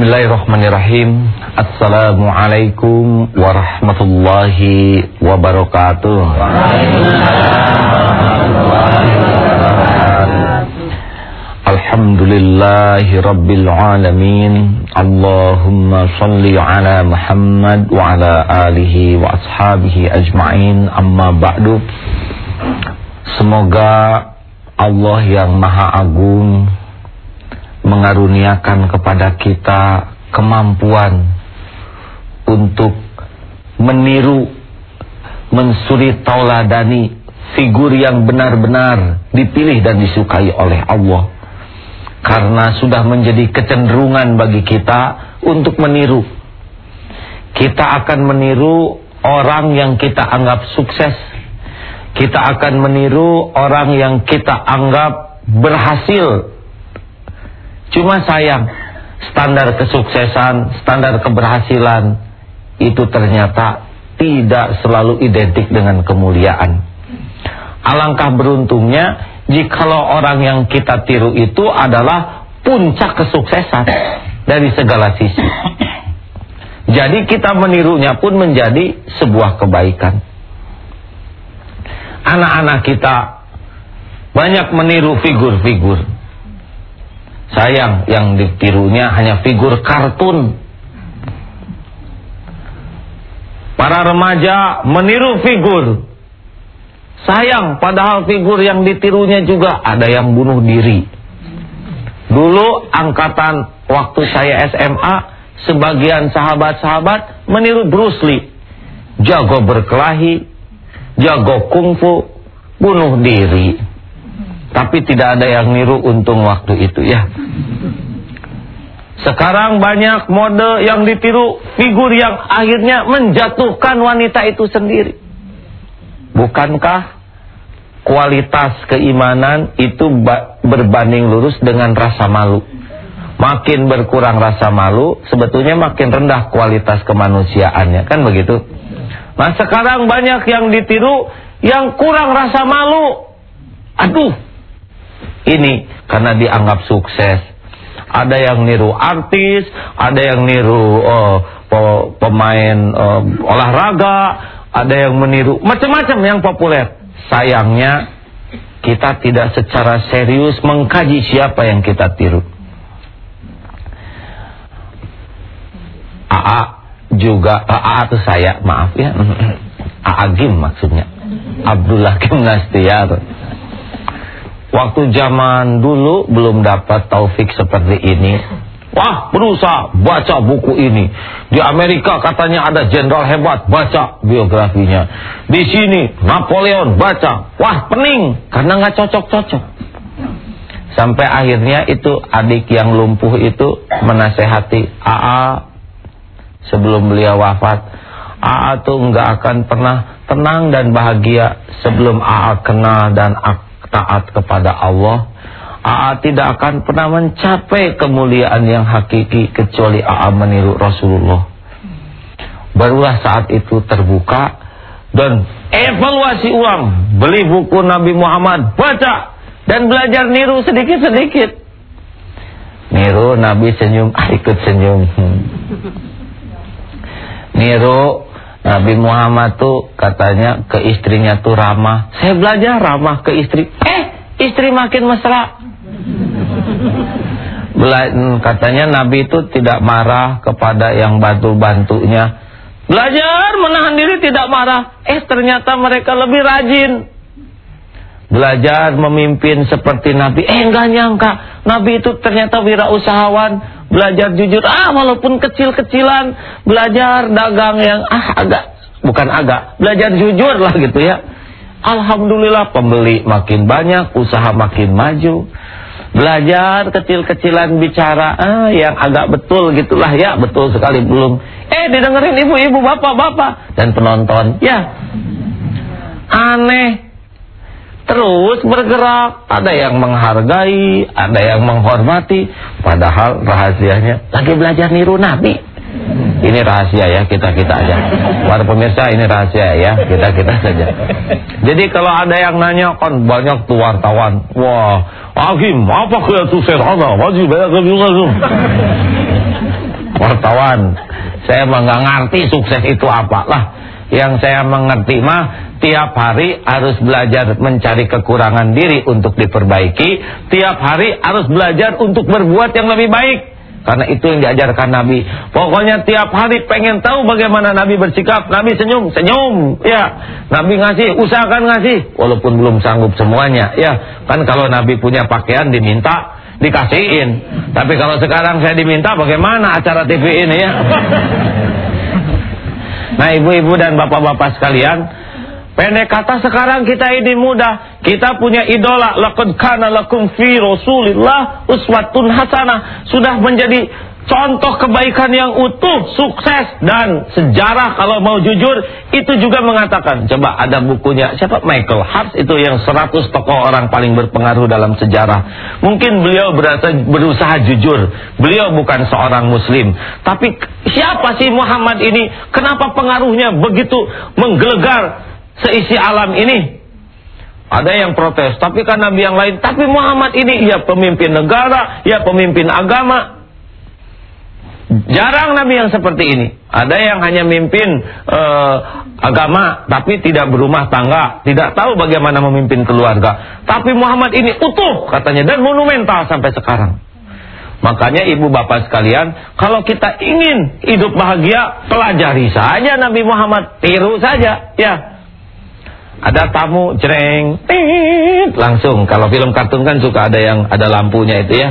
Bismillahirrahmanirrahim. Assalamualaikum warahmatullahi wabarakatuh. Alhamdulillahi rabbil alamin. Allahumma salli ala Muhammad wa ala alihi wa ashabihi ajma'in. Amma ba'du. Semoga Allah yang maha agung mengaruniakan kepada kita kemampuan untuk meniru, mensuri tauladani figur yang benar-benar dipilih dan disukai oleh Allah. Karena sudah menjadi kecenderungan bagi kita untuk meniru. Kita akan meniru orang yang kita anggap sukses. Kita akan meniru orang yang kita anggap berhasil Cuma sayang, standar kesuksesan, standar keberhasilan itu ternyata tidak selalu identik dengan kemuliaan. Alangkah beruntungnya jikalau orang yang kita tiru itu adalah puncak kesuksesan dari segala sisi. Jadi kita menirunya pun menjadi sebuah kebaikan. Anak-anak kita banyak meniru figur-figur Sayang yang ditirunya hanya figur kartun. Para remaja meniru figur. Sayang padahal figur yang ditirunya juga ada yang bunuh diri. Dulu angkatan waktu saya SMA sebagian sahabat-sahabat meniru Bruce Lee. Jago berkelahi, jago kungfu, bunuh diri. Tapi tidak ada yang niru untung waktu itu ya. Sekarang banyak mode yang ditiru figur yang akhirnya menjatuhkan wanita itu sendiri. Bukankah kualitas keimanan itu berbanding lurus dengan rasa malu? Makin berkurang rasa malu, sebetulnya makin rendah kualitas kemanusiaannya, kan begitu? Nah sekarang banyak yang ditiru yang kurang rasa malu. Aduh, ini karena dianggap sukses. Ada yang niru artis, ada yang niru uh, pemain uh, olahraga, ada yang meniru macam-macam yang populer. Sayangnya kita tidak secara serius mengkaji siapa yang kita tiru. AA juga AA itu saya, maaf ya. AA Gim maksudnya. Abdullah Gim Nastiar. Waktu zaman dulu belum dapat taufik seperti ini. Wah, berusaha baca buku ini. Di Amerika katanya ada jenderal hebat, baca biografinya. Di sini Napoleon baca. Wah, pening karena nggak cocok-cocok. Sampai akhirnya itu adik yang lumpuh itu menasehati AA sebelum beliau wafat. AA tuh nggak akan pernah tenang dan bahagia sebelum AA kenal dan taat kepada Allah AA tidak akan pernah mencapai kemuliaan yang hakiki kecuali AA meniru Rasulullah. Barulah saat itu terbuka dan evaluasi uang beli buku Nabi Muhammad baca dan belajar niru sedikit-sedikit. Niru Nabi senyum ah, ikut senyum. Niru Nabi Muhammad tuh katanya ke istrinya tuh ramah. Saya belajar ramah ke istri. Eh, istri makin mesra. Bela katanya Nabi itu tidak marah kepada yang bantu-bantunya. Belajar menahan diri tidak marah. Eh, ternyata mereka lebih rajin. Belajar memimpin seperti Nabi. Eh, enggak nyangka. Nabi itu ternyata wirausahawan belajar jujur. Ah walaupun kecil-kecilan. Belajar dagang yang ah agak bukan agak. Belajar jujur lah gitu ya. Alhamdulillah pembeli makin banyak usaha makin maju. Belajar kecil-kecilan bicara ah yang agak betul gitulah ya. Betul sekali belum. Eh didengerin ibu-ibu bapak-bapak. Dan penonton ya. Aneh terus bergerak. Ada yang menghargai, ada yang menghormati. Padahal rahasianya lagi belajar niru Nabi. Ini rahasia ya, kita-kita aja. Para pemirsa ini rahasia ya, kita-kita saja. Jadi kalau ada yang nanya kan banyak tuh wartawan. Wah, Agim, apa tuh ada? Wajib banyak wartawan. Saya mah nggak ngerti sukses itu apa lah. Yang saya mengerti mah tiap hari harus belajar mencari kekurangan diri untuk diperbaiki. Tiap hari harus belajar untuk berbuat yang lebih baik. Karena itu yang diajarkan Nabi. Pokoknya tiap hari pengen tahu bagaimana Nabi bersikap. Nabi senyum, senyum. Ya, Nabi ngasih, usahakan ngasih. Walaupun belum sanggup semuanya. Ya, kan kalau Nabi punya pakaian diminta, dikasihin. Tapi kalau sekarang saya diminta bagaimana acara TV ini ya? Nah ibu-ibu dan bapak-bapak sekalian, pendek kata sekarang kita ini mudah. Kita punya idola, laqad kana lakum fi Rasulillah uswatun hasanah. Sudah menjadi contoh kebaikan yang utuh, sukses dan sejarah kalau mau jujur itu juga mengatakan coba ada bukunya siapa? Michael Hart itu yang 100 tokoh orang paling berpengaruh dalam sejarah. Mungkin beliau berasa, berusaha jujur beliau bukan seorang muslim. Tapi siapa sih Muhammad ini? Kenapa pengaruhnya begitu menggelegar seisi alam ini? Ada yang protes, tapi kan nabi yang lain. Tapi Muhammad ini ya pemimpin negara, ya pemimpin agama, Jarang Nabi yang seperti ini. Ada yang hanya mimpin uh, agama tapi tidak berumah tangga, tidak tahu bagaimana memimpin keluarga. Tapi Muhammad ini utuh katanya dan monumental sampai sekarang. Makanya ibu bapak sekalian, kalau kita ingin hidup bahagia, pelajari saja Nabi Muhammad, tiru saja, ya. Ada tamu jreng, langsung. Kalau film kartun kan suka ada yang ada lampunya itu ya.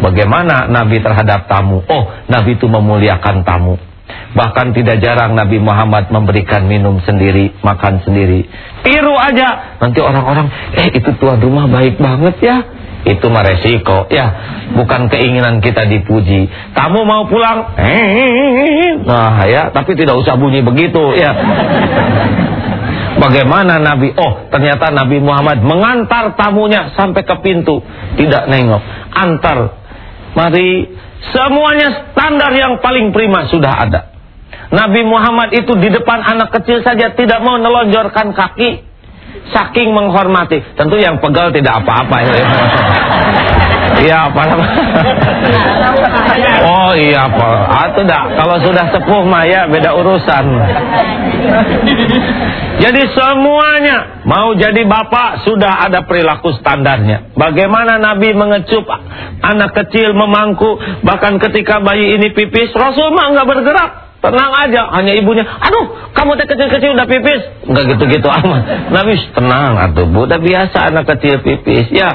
Bagaimana Nabi terhadap tamu? Oh, Nabi itu memuliakan tamu. Bahkan tidak jarang Nabi Muhammad memberikan minum sendiri, makan sendiri. Tiru aja. Nanti orang-orang, eh itu tuan rumah baik banget ya. Itu mah resiko, ya. Bukan keinginan kita dipuji. Tamu mau pulang, nah ya, tapi tidak usah bunyi begitu, ya. Bagaimana Nabi? Oh, ternyata Nabi Muhammad mengantar tamunya sampai ke pintu, tidak nengok. Antar Mari semuanya standar yang paling prima sudah ada. Nabi Muhammad itu di depan anak kecil saja tidak mau nelonjorkan kaki saking menghormati. Tentu yang pegal tidak apa-apa ya. Iya apa Oh iya apa? Ah tidak. Kalau sudah sepuh mah ya beda urusan. Jadi semuanya mau jadi bapak sudah ada perilaku standarnya. Bagaimana Nabi mengecup anak kecil memangku bahkan ketika bayi ini pipis Rasul mah nggak bergerak. Tenang aja, hanya ibunya. Aduh, kamu teh kecil-kecil udah pipis. Enggak gitu-gitu amat. Nabi tenang atuh, Bu. Udah biasa anak kecil pipis. Ya,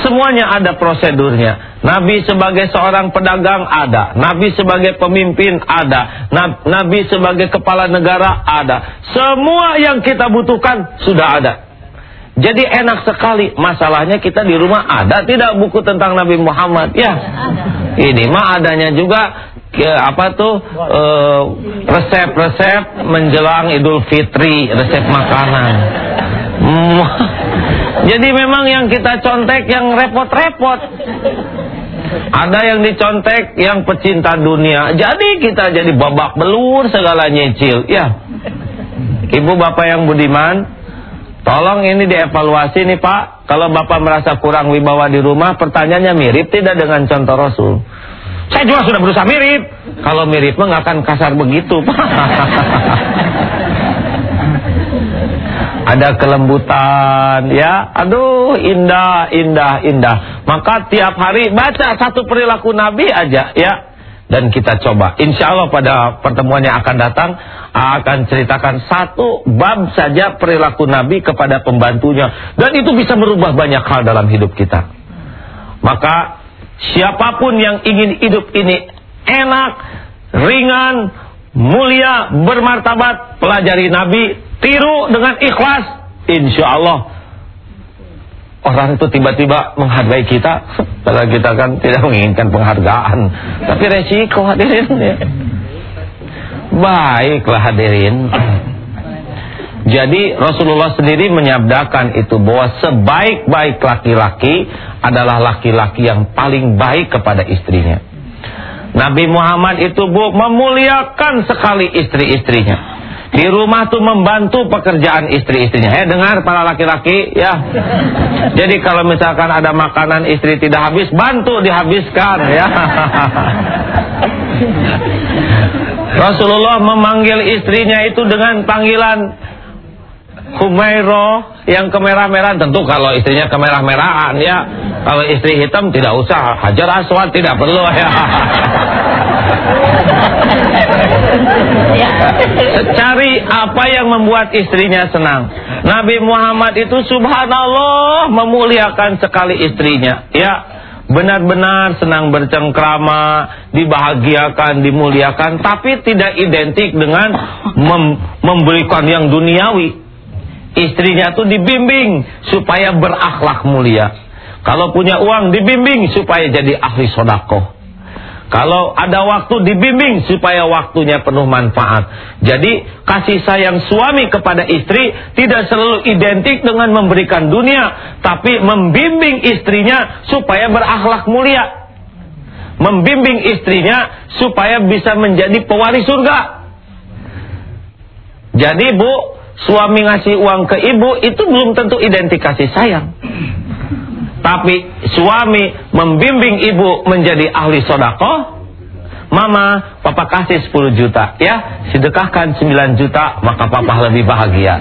Semuanya ada prosedurnya. Nabi sebagai seorang pedagang ada. Nabi sebagai pemimpin ada. Nabi sebagai kepala negara ada. Semua yang kita butuhkan sudah ada. Jadi enak sekali. Masalahnya kita di rumah ada tidak buku tentang Nabi Muhammad? Ya. Ini mah adanya juga ya, apa tuh eh, resep-resep menjelang Idul Fitri, resep makanan. Jadi memang yang kita contek yang repot-repot. Ada yang dicontek yang pecinta dunia. Jadi kita jadi babak belur segala nyicil. Ya. Ibu bapak yang budiman, tolong ini dievaluasi nih Pak. Kalau bapak merasa kurang wibawa di rumah, pertanyaannya mirip tidak dengan contoh Rasul? Saya juga sudah berusaha mirip. Kalau mirip mah nggak akan kasar begitu, Pak. ada kelembutan ya aduh indah indah indah maka tiap hari baca satu perilaku nabi aja ya dan kita coba. Insya Allah pada pertemuan yang akan datang akan ceritakan satu bab saja perilaku nabi kepada pembantunya. Dan itu bisa merubah banyak hal dalam hidup kita. Maka siapa pun yang ingin hidup ini enak ringan mulia bermartabat pelajari nabi tiru dengan ikhlas, insya Allah orang itu tiba-tiba menghargai kita, padahal kita kan tidak menginginkan penghargaan, tapi resiko hadirin ya. Baiklah hadirin. Jadi Rasulullah sendiri menyabdakan itu bahwa sebaik-baik laki-laki adalah laki-laki yang paling baik kepada istrinya. Nabi Muhammad itu bu memuliakan sekali istri-istrinya. Di rumah tuh membantu pekerjaan istri-istrinya. Ya dengar para laki-laki ya. Jadi kalau misalkan ada makanan istri tidak habis, bantu dihabiskan ya. Rasulullah memanggil istrinya itu dengan panggilan Humairo yang kemerah-merahan tentu kalau istrinya kemerah-merahan ya kalau istri hitam tidak usah hajar aswad tidak perlu ya cari apa yang membuat istrinya senang Nabi Muhammad itu subhanallah memuliakan sekali istrinya ya benar-benar senang bercengkrama, dibahagiakan, dimuliakan, tapi tidak identik dengan mem memberikan yang duniawi. Istrinya tuh dibimbing supaya berakhlak mulia. Kalau punya uang dibimbing supaya jadi ahli sodakoh. Kalau ada waktu dibimbing supaya waktunya penuh manfaat. Jadi kasih sayang suami kepada istri tidak selalu identik dengan memberikan dunia. Tapi membimbing istrinya supaya berakhlak mulia. Membimbing istrinya supaya bisa menjadi pewaris surga. Jadi bu, suami ngasih uang ke ibu itu belum tentu identik kasih sayang. Tapi suami membimbing ibu menjadi ahli sodako. Mama, papa kasih 10 juta. Ya, sedekahkan 9 juta, maka papa lebih bahagia.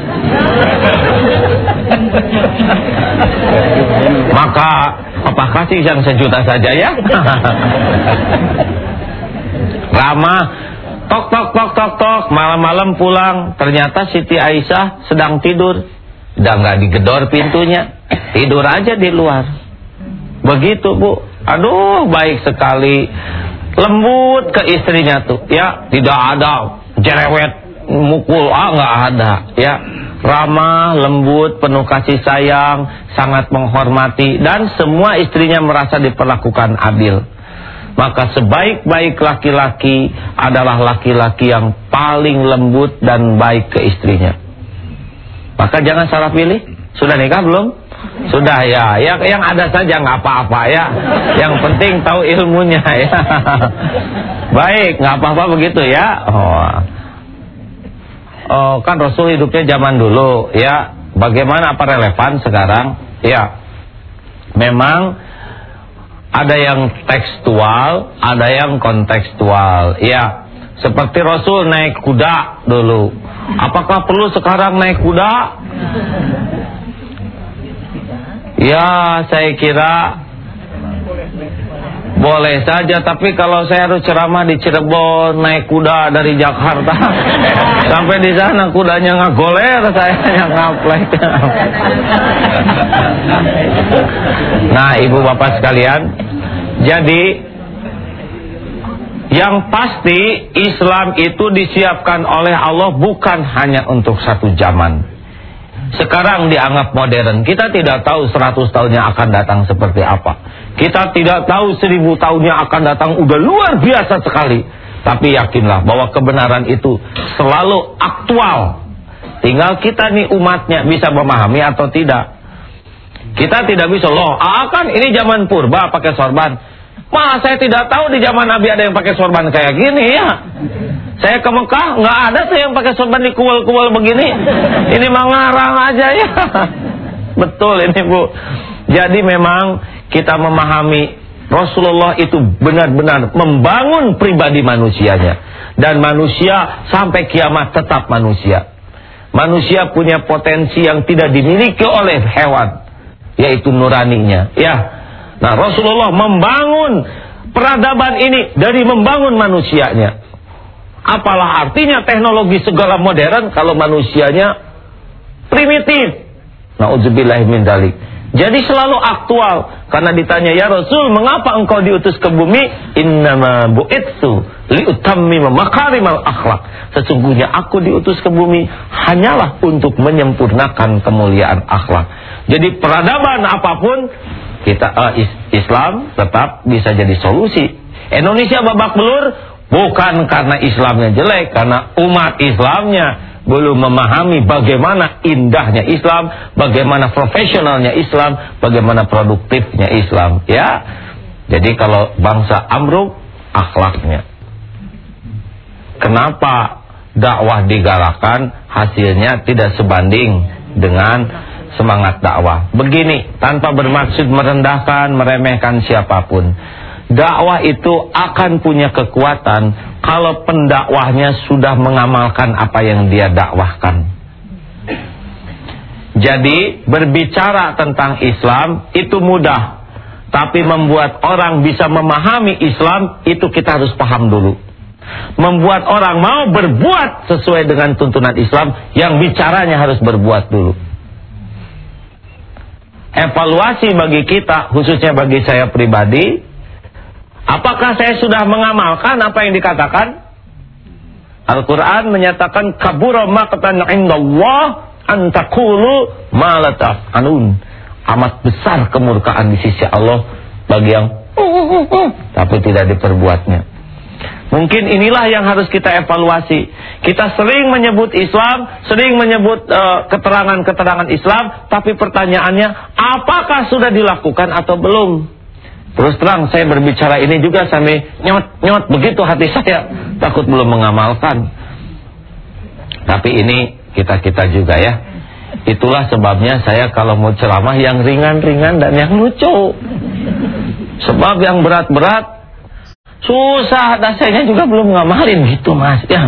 maka papa kasih yang sejuta saja ya. Ramah Tok tok tok tok tok malam-malam pulang ternyata Siti Aisyah sedang tidur. Udah nggak digedor pintunya, tidur aja di luar. Begitu bu, aduh baik sekali, lembut ke istrinya tuh, ya tidak ada jerewet mukul ah nggak ada, ya ramah, lembut, penuh kasih sayang, sangat menghormati dan semua istrinya merasa diperlakukan adil. Maka sebaik-baik laki-laki adalah laki-laki yang paling lembut dan baik ke istrinya. Maka jangan salah pilih. Sudah nikah belum? Sudah ya. Yang yang ada saja nggak apa-apa ya. Yang penting tahu ilmunya ya. Baik, nggak apa-apa begitu ya. Oh. Oh, kan Rasul hidupnya zaman dulu ya. Bagaimana apa relevan sekarang? Ya. Memang ada yang tekstual, ada yang kontekstual. Ya, seperti Rasul naik kuda dulu. Apakah perlu sekarang naik kuda? Ya, saya kira boleh saja, tapi kalau saya harus ceramah di Cirebon naik kuda dari Jakarta sampai di sana kudanya ngagoler, saya yang ngaplek. nah, ibu bapak sekalian, jadi yang pasti Islam itu disiapkan oleh Allah bukan hanya untuk satu zaman. Sekarang dianggap modern. Kita tidak tahu 100 tahunnya akan datang seperti apa. Kita tidak tahu 1000 tahunnya akan datang udah luar biasa sekali. Tapi yakinlah bahwa kebenaran itu selalu aktual. Tinggal kita nih umatnya bisa memahami atau tidak. Kita tidak bisa loh, akan ini zaman purba pakai sorban. Mah saya tidak tahu di zaman Nabi ada yang pakai sorban kayak gini ya. Saya ke Mekah nggak ada saya yang pakai sorban di kual-kual begini. Ini mah ngarang aja ya. Betul ini Bu. Jadi memang kita memahami Rasulullah itu benar-benar membangun pribadi manusianya dan manusia sampai kiamat tetap manusia. Manusia punya potensi yang tidak dimiliki oleh hewan yaitu nuraninya. Ya, Nah Rasulullah membangun peradaban ini dari membangun manusianya. Apalah artinya teknologi segala modern kalau manusianya primitif. Nauzubillahi min dalik. Jadi selalu aktual karena ditanya ya Rasul mengapa engkau diutus ke bumi innama bu'itsu liutammima makarimal akhlak sesungguhnya aku diutus ke bumi hanyalah untuk menyempurnakan kemuliaan akhlak jadi peradaban apa pun kita uh, Islam tetap bisa jadi solusi. Indonesia babak belur bukan karena Islamnya jelek, karena umat Islamnya belum memahami bagaimana indahnya Islam, bagaimana profesionalnya Islam, bagaimana produktifnya Islam, ya. Jadi kalau bangsa amruk akhlaknya. Kenapa dakwah digalakan, hasilnya tidak sebanding dengan semangat dakwah. Begini, tanpa bermaksud merendahkan, meremehkan siapa pun. Dakwah itu akan punya kekuatan kalau pendakwahnya sudah mengamalkan apa yang dia dakwahkan. Jadi berbicara tentang Islam itu mudah. Tapi membuat orang bisa memahami Islam itu kita harus paham dulu. Membuat orang mau berbuat sesuai dengan tuntunan Islam yang bicaranya harus berbuat dulu. Evaluasi bagi kita, khususnya bagi saya pribadi, apakah saya sudah mengamalkan apa yang dikatakan? Al-Quran menyatakan kabura maqtan indallah antakulu malataf anun amat besar kemurkaan di sisi Allah bagi yang tapi tidak diperbuatnya. Mungkin inilah yang harus kita evaluasi. Kita sering menyebut Islam, sering menyebut eh, keterangan-keterangan uh, Islam, tapi pertanyaannya apakah sudah dilakukan atau belum? Terus terang saya berbicara ini juga sampai nyot-nyot begitu hati saya, takut belum mengamalkan. Tapi ini kita-kita juga ya. Itulah sebabnya saya kalau mau ceramah yang ringan-ringan dan yang lucu. Sebab yang berat-berat susah. Dan saya juga belum ngamalin gitu mas. Ya.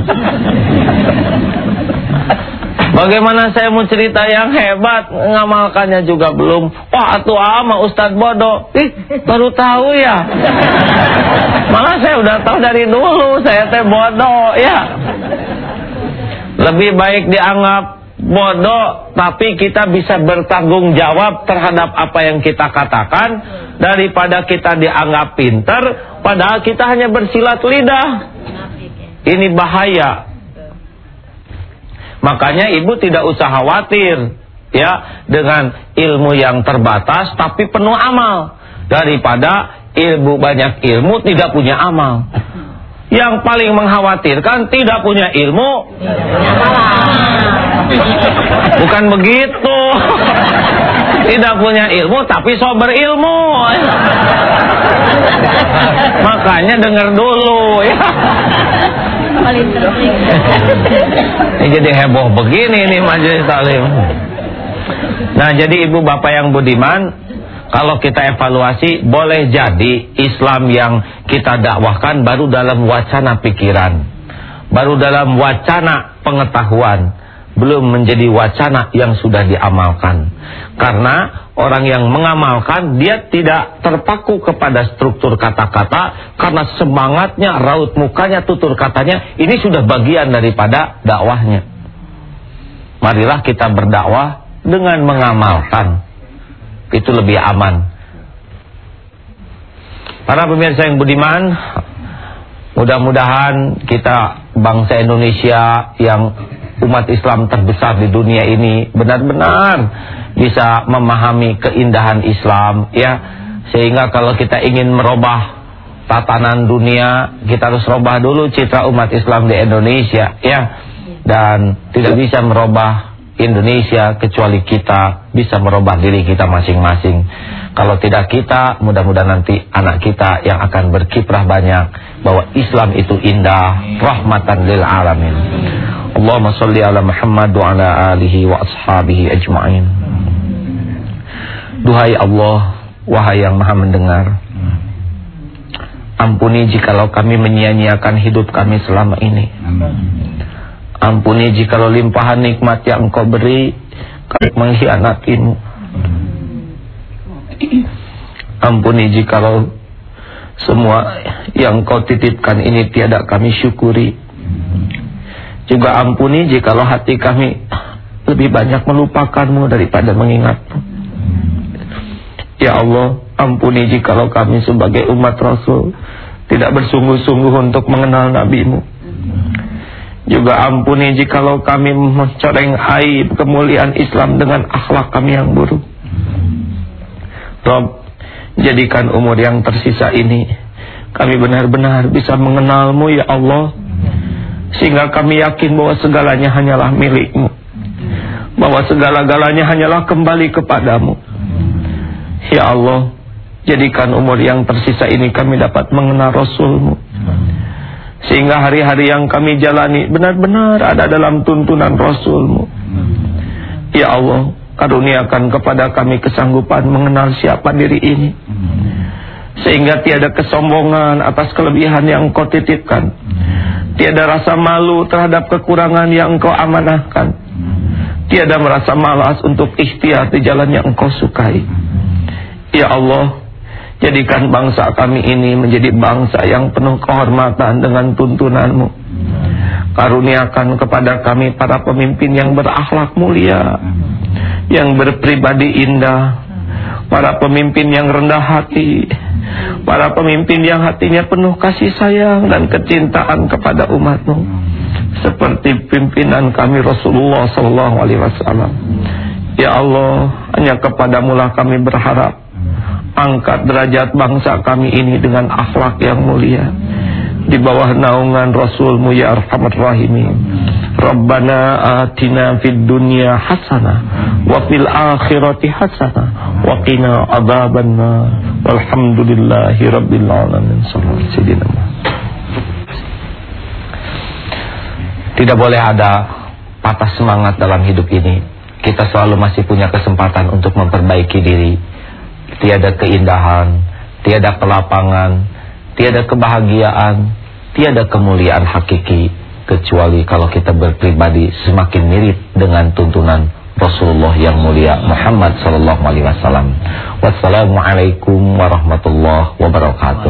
Bagaimana saya mau cerita yang hebat? Ngamalkannya juga belum. Wah atuh ama Ustadz bodoh. Ih baru tahu ya. Malah saya udah tahu dari dulu. Saya teh bodoh ya. Lebih baik dianggap bodoh tapi kita bisa bertanggung jawab terhadap apa yang kita katakan daripada kita dianggap pinter padahal kita hanya bersilat lidah. Ini bahaya. Makanya ibu tidak usah khawatir ya dengan ilmu yang terbatas tapi penuh amal. Daripada ilmu banyak ilmu tidak punya amal. Yang paling mengkhawatirkan tidak punya ilmu bukan begitu. Tidak punya ilmu tapi so berilmu makanya dengar dulu ya. Ini jadi heboh begini nih majelis talim nah jadi ibu bapak yang budiman kalau kita evaluasi boleh jadi Islam yang kita dakwahkan baru dalam wacana pikiran, baru dalam wacana pengetahuan, belum menjadi wacana yang sudah diamalkan. Karena orang yang mengamalkan dia tidak terpaku kepada struktur kata-kata karena semangatnya, raut mukanya, tutur katanya ini sudah bagian daripada dakwahnya. Marilah kita berdakwah dengan mengamalkan itu lebih aman. Para pemirsa yang budiman, mudah-mudahan kita bangsa Indonesia yang umat Islam terbesar di dunia ini benar-benar bisa memahami keindahan Islam ya. Sehingga kalau kita ingin merubah tatanan dunia kita harus rubah dulu citra umat Islam di Indonesia ya. Dan tidak bisa merubah Indonesia kecuali kita bisa merubah diri kita masing-masing. Kalau tidak kita, mudah-mudahan nanti anak kita yang akan berkiprah banyak bahwa Islam itu indah, rahmatan lil alamin. Allahumma salli ala Muhammad wa ala alihi wa ashabihi ajma'in. Duhai Allah, wahai yang Maha mendengar. Ampuni jikalau kami menyia-nyiakan hidup kami selama ini. Ampuni jikalau limpahan nikmat yang engkau beri Kami mengkhianatimu. Ampuni jikalau Semua yang kau titipkan ini tiada kami syukuri. Juga ampuni jikalau hati kami Lebih banyak melupakanmu daripada mengingatmu. Ya Allah Ampuni jikalau kami sebagai umat Rasul Tidak bersungguh-sungguh untuk mengenal NabiMu juga ampuni jikalau kami mencoreng aib kemuliaan Islam dengan akhlak kami yang buruk. Rob, jadikan umur yang tersisa ini kami benar-benar bisa mengenalmu ya Allah. Sehingga kami yakin bahwa segalanya hanyalah milikmu. Bahwa segala-galanya hanyalah kembali kepadamu. Ya Allah, jadikan umur yang tersisa ini kami dapat mengenal Rasulmu Sehingga hari-hari yang kami jalani benar-benar ada dalam tuntunan Rasulmu. Ya Allah, karuniakan kepada kami kesanggupan mengenal siapa diri ini. Sehingga tiada kesombongan atas kelebihan yang engkau titipkan. Tiada rasa malu terhadap kekurangan yang engkau amanahkan. Tiada merasa malas untuk ikhtiar di jalan yang engkau sukai. Ya Allah, Jadikan bangsa kami ini menjadi bangsa yang penuh kehormatan dengan tuntunanmu. Karuniakan kepada kami para pemimpin yang berakhlak mulia. Yang berpribadi indah. Para pemimpin yang rendah hati. Para pemimpin yang hatinya penuh kasih sayang dan kecintaan kepada umatmu. Seperti pimpinan kami Rasulullah SAW. Ya Allah, hanya kepadamulah kami berharap Angkat derajat bangsa kami ini dengan akhlak yang mulia. Di bawah naungan Rasulmu ya Arhamar Rahimin. Rabbana atina fid dunya hasanah Wa fil akhirati hasanah Wa qina adhaban Walhamdulillahi rabbil alamin. Tidak boleh ada patah semangat dalam hidup ini. Kita selalu masih punya kesempatan untuk memperbaiki diri tiada keindahan, tiada kelapangan, tiada kebahagiaan, tiada kemuliaan hakiki kecuali kalau kita berpribadi semakin mirip dengan tuntunan Rasulullah yang mulia Muhammad sallallahu alaihi wasallam. Wassalamualaikum warahmatullahi wabarakatuh.